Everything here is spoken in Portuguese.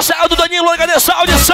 Marcelo do Danilo, agradeço a audição.